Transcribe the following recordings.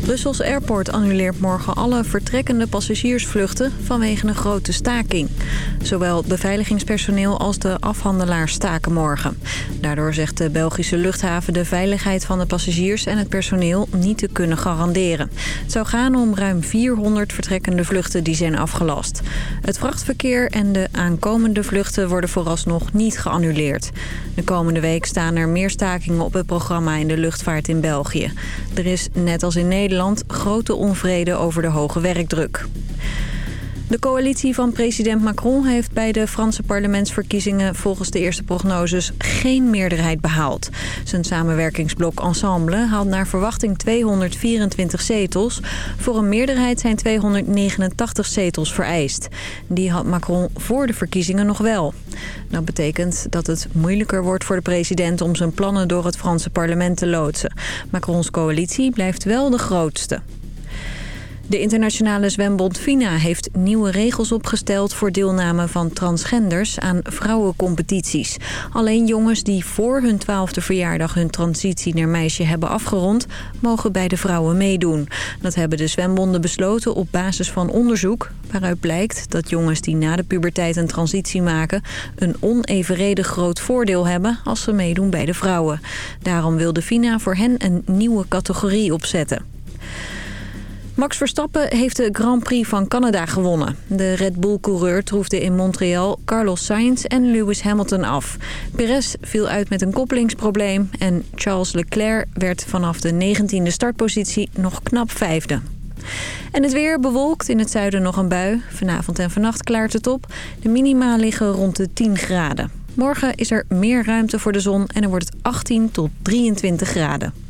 Brussels Airport annuleert morgen alle vertrekkende passagiersvluchten vanwege een grote staking. Zowel beveiligingspersoneel als de afhandelaars staken morgen. Daardoor zegt de Belgische luchthaven de veiligheid van de passagiers en het personeel niet te kunnen garanderen. Het zou gaan om ruim 400 vertrekkende vluchten die zijn afgelast. Het vrachtverkeer en de aankomende vluchten worden vooralsnog niet geannuleerd. De komende week staan er meer stakingen op het programma in de luchtvaart in België. Er is, net als in Nederland, grote onvrede over de hoge werkdruk. De coalitie van president Macron heeft bij de Franse parlementsverkiezingen volgens de eerste prognoses geen meerderheid behaald. Zijn samenwerkingsblok Ensemble haalt naar verwachting 224 zetels. Voor een meerderheid zijn 289 zetels vereist. Die had Macron voor de verkiezingen nog wel. Dat betekent dat het moeilijker wordt voor de president om zijn plannen door het Franse parlement te loodsen. Macrons coalitie blijft wel de grootste. De internationale zwembond FINA heeft nieuwe regels opgesteld... voor deelname van transgenders aan vrouwencompetities. Alleen jongens die voor hun twaalfde verjaardag hun transitie naar meisje hebben afgerond... mogen bij de vrouwen meedoen. Dat hebben de zwembonden besloten op basis van onderzoek... waaruit blijkt dat jongens die na de puberteit een transitie maken... een onevenredig groot voordeel hebben als ze meedoen bij de vrouwen. Daarom wil de FINA voor hen een nieuwe categorie opzetten. Max Verstappen heeft de Grand Prix van Canada gewonnen. De Red Bull-coureur troefde in Montreal Carlos Sainz en Lewis Hamilton af. Perez viel uit met een koppelingsprobleem... en Charles Leclerc werd vanaf de 19e startpositie nog knap vijfde. En het weer bewolkt, in het zuiden nog een bui. Vanavond en vannacht klaart het op. De minima liggen rond de 10 graden. Morgen is er meer ruimte voor de zon en er wordt het 18 tot 23 graden.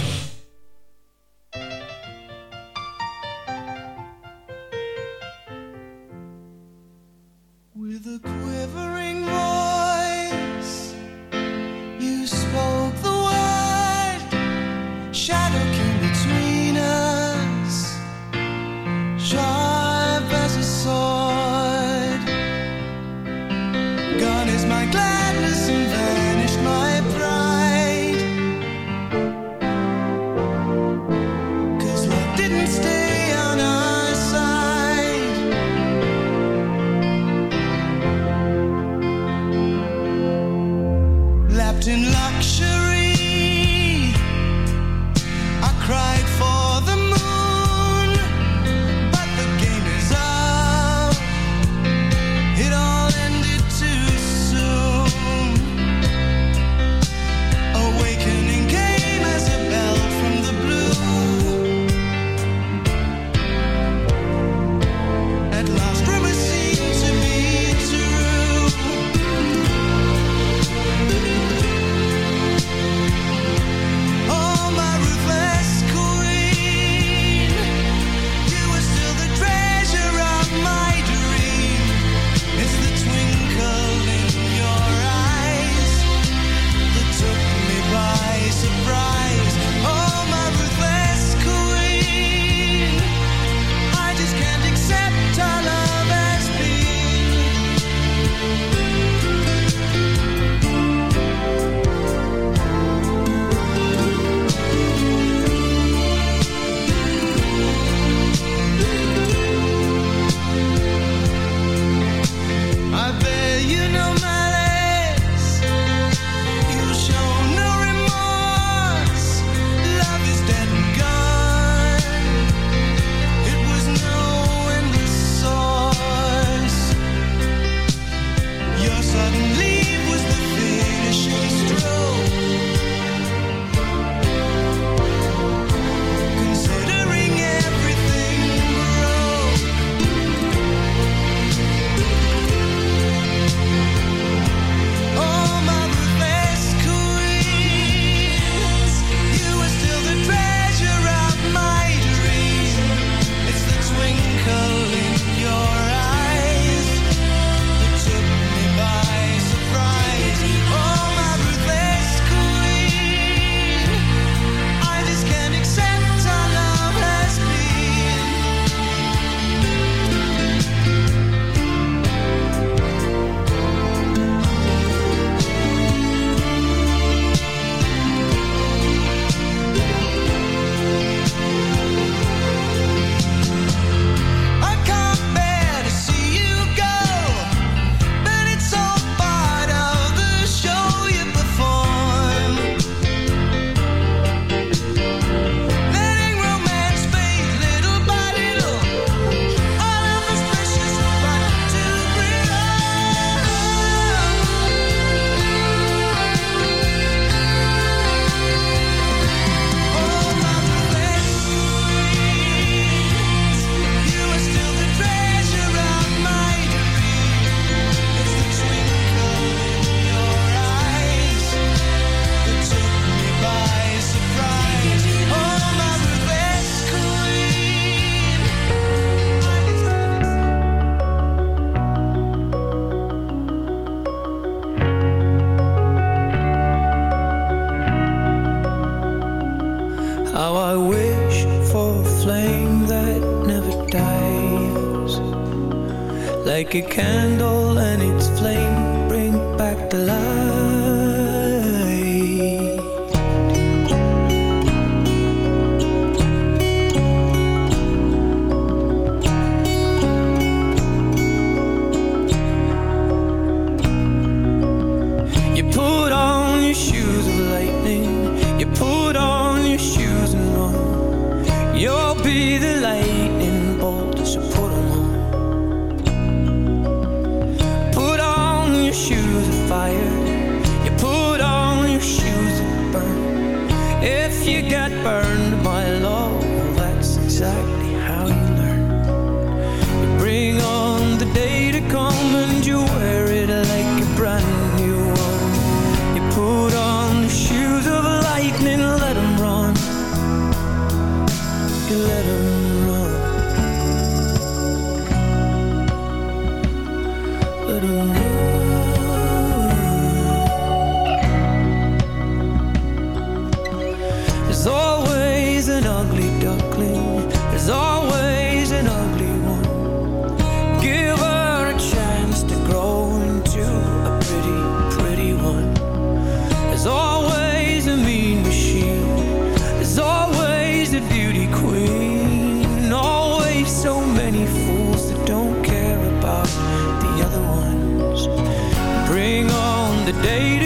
day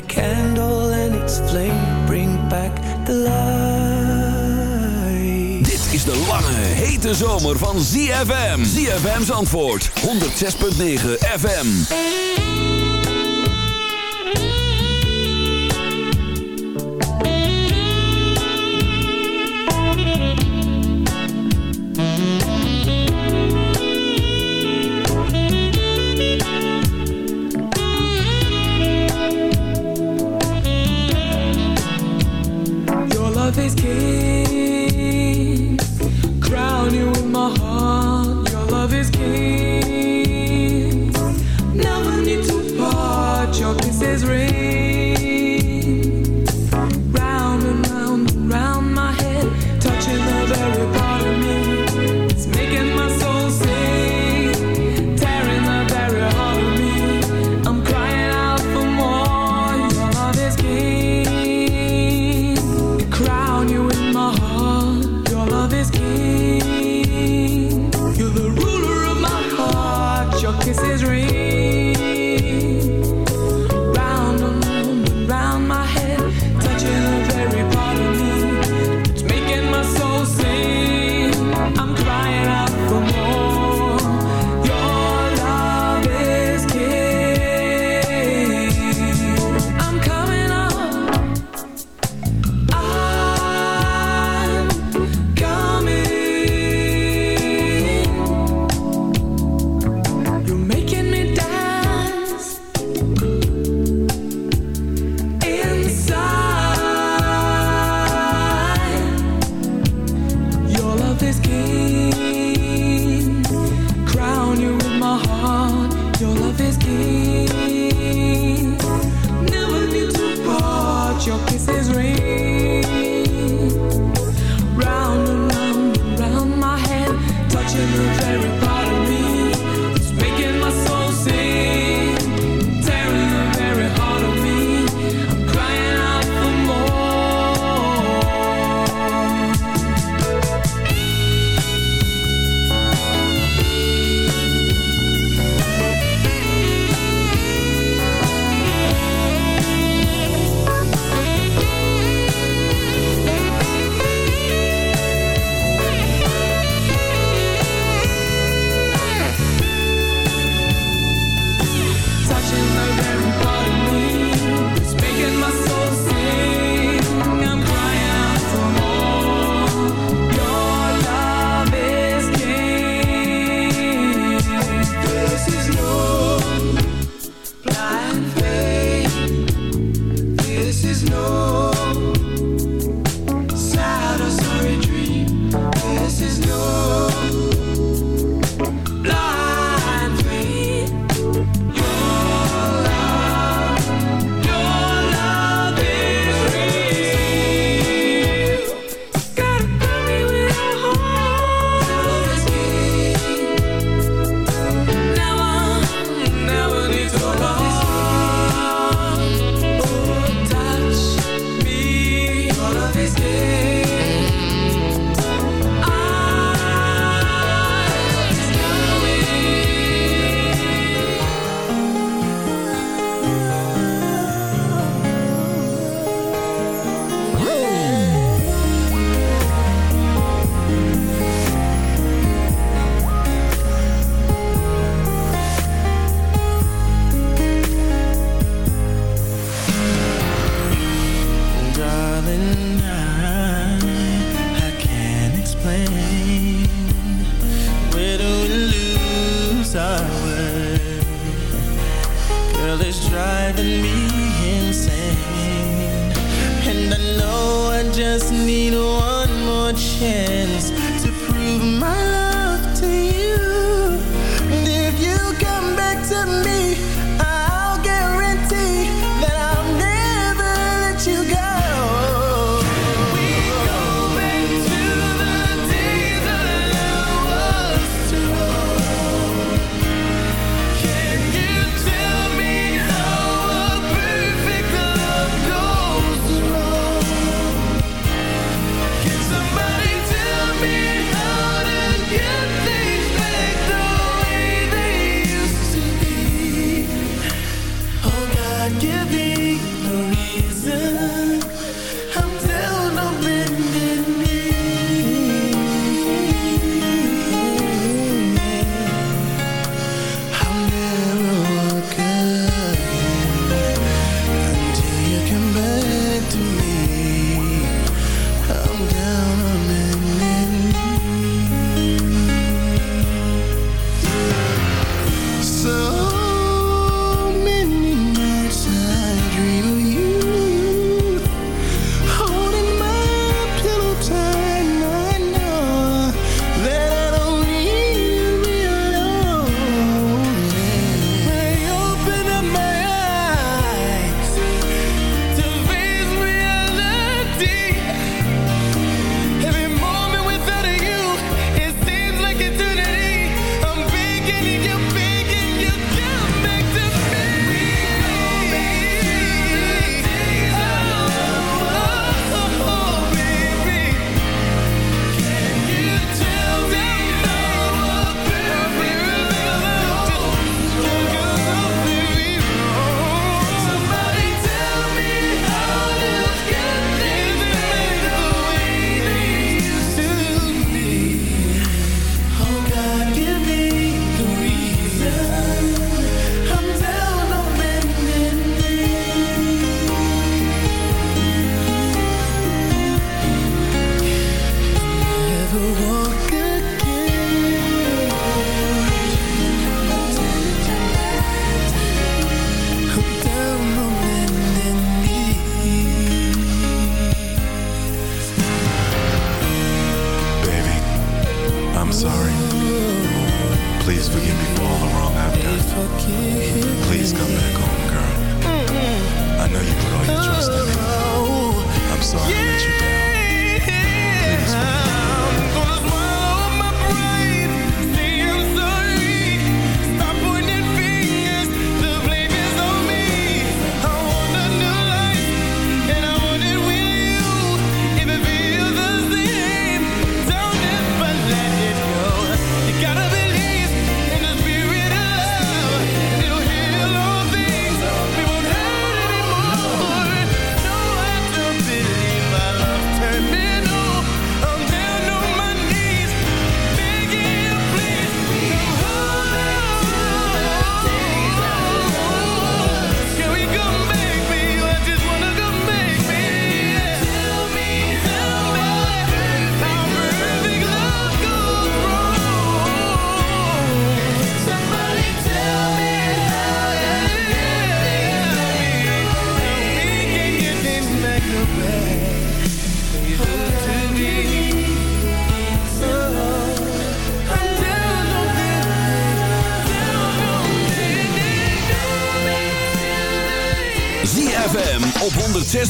candle and its flame bring back the light. Dit is de lange, hete zomer van ZFM. ZFM's antwoord, 106.9 FM.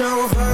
over.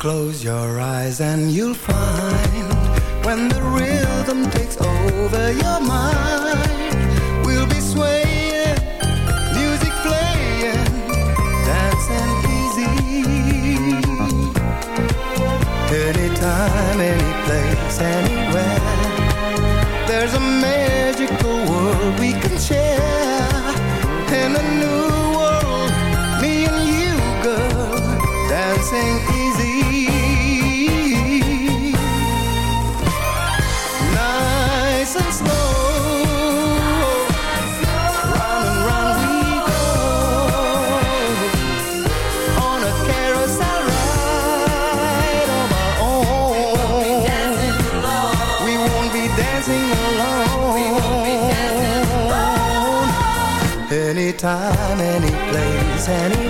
Close your eyes and you'll find When the rhythm takes over your mind We'll be swaying, music playing Dancing easy. Anytime, any place, anywhere There's a magical world we can penny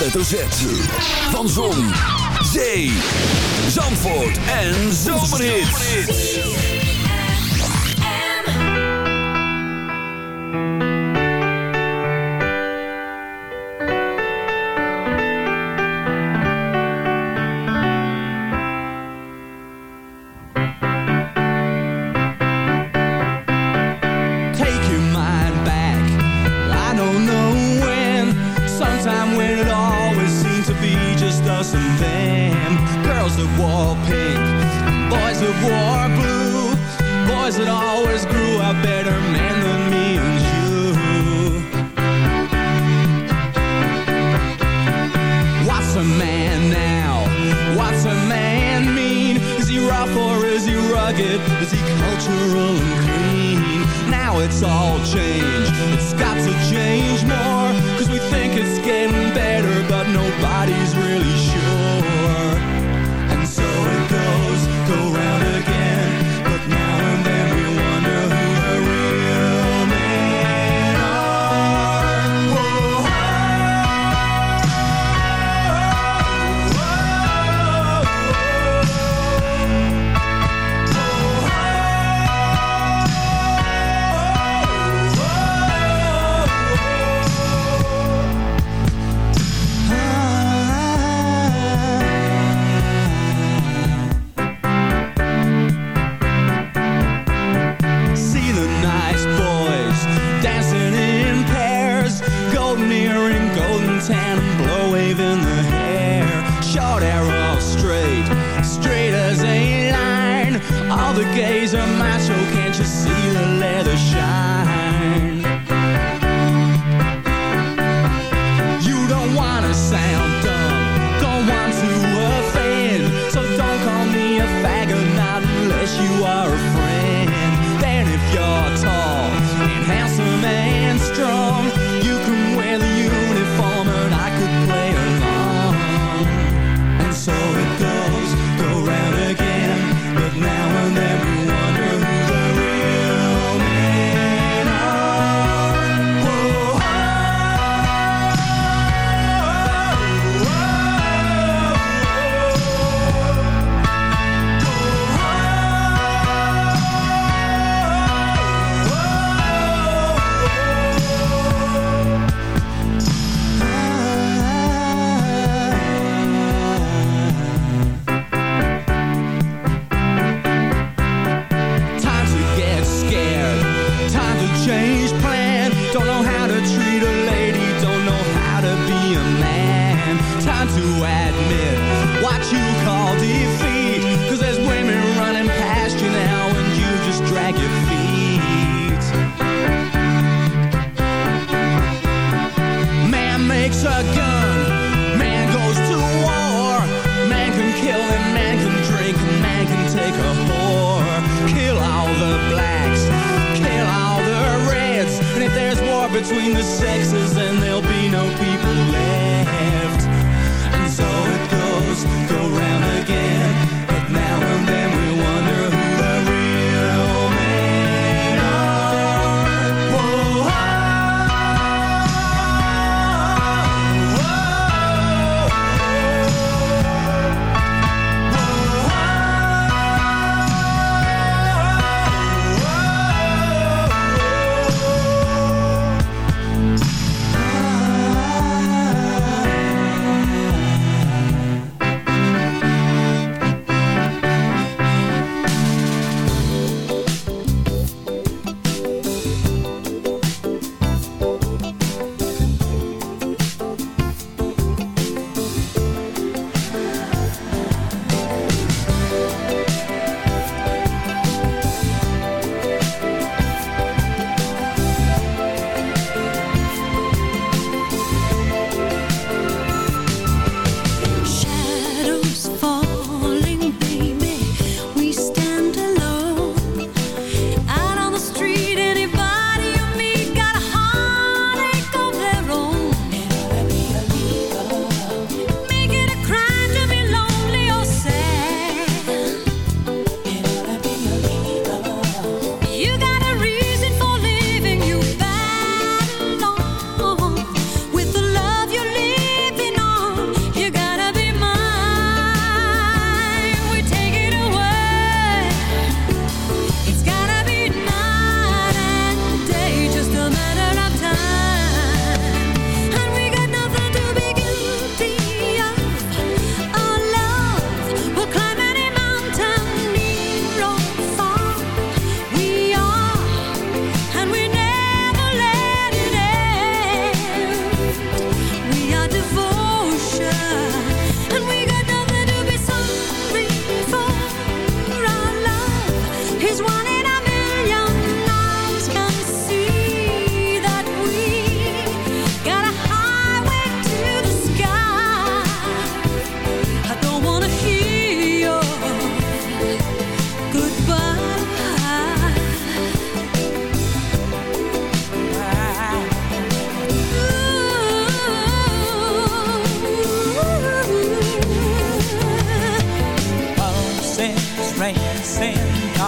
hoofdletter Z. Van Zon, Of war pink, boys of war blue, boys that always grew up better men than me and you. What's a man now? What's a man mean? Is he rough or is he rugged? Is he cultural and clean? Now it's all changed. It's got to change more. Cause we think it's getting better, but nobody's really sure.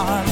heart.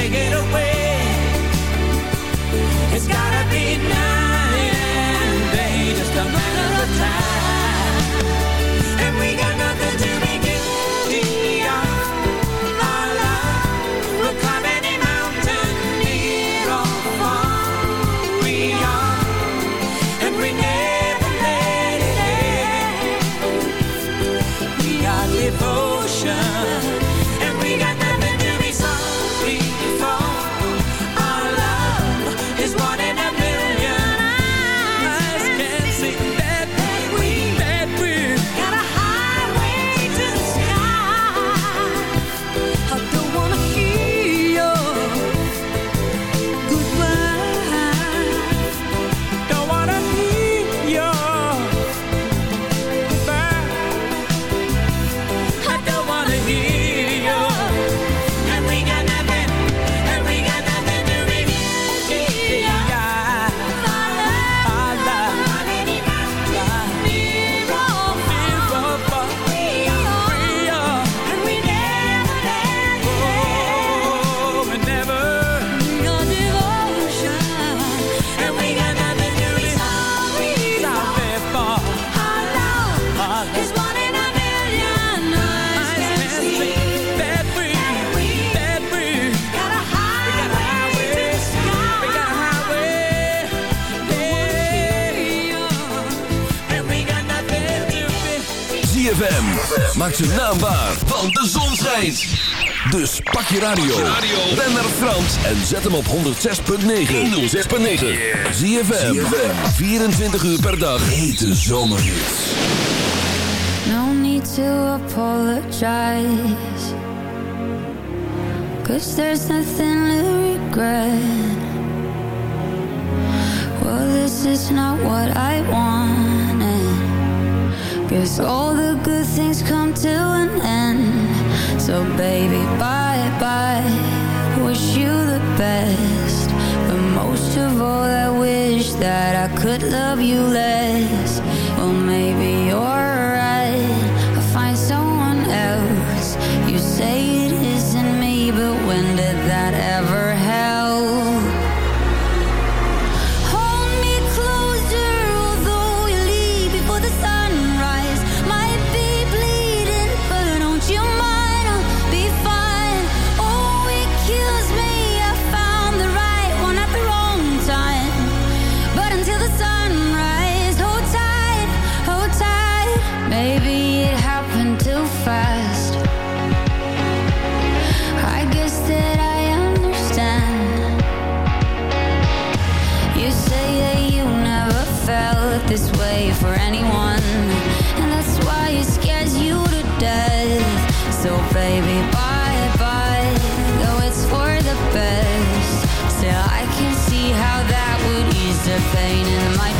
take it away. Maak ze naambaar, want de zon schijnt. Dus pak je radio. Ben naar Frans en zet hem op 106.9. 106.9. Zie je 24 uur per dag. Hete zomerhits. No need to apologize. Cause there's nothing to regret. Well, this is not what I want. Cause all the good things come to an end. So baby, bye-bye. Wish you the best. But most of all, I wish that I could love you less. Well, maybe you're right. I'll find someone else. You say it isn't me, but when did that ever So baby, bye bye. Though it's for the best, still I can see how that would ease the pain in my.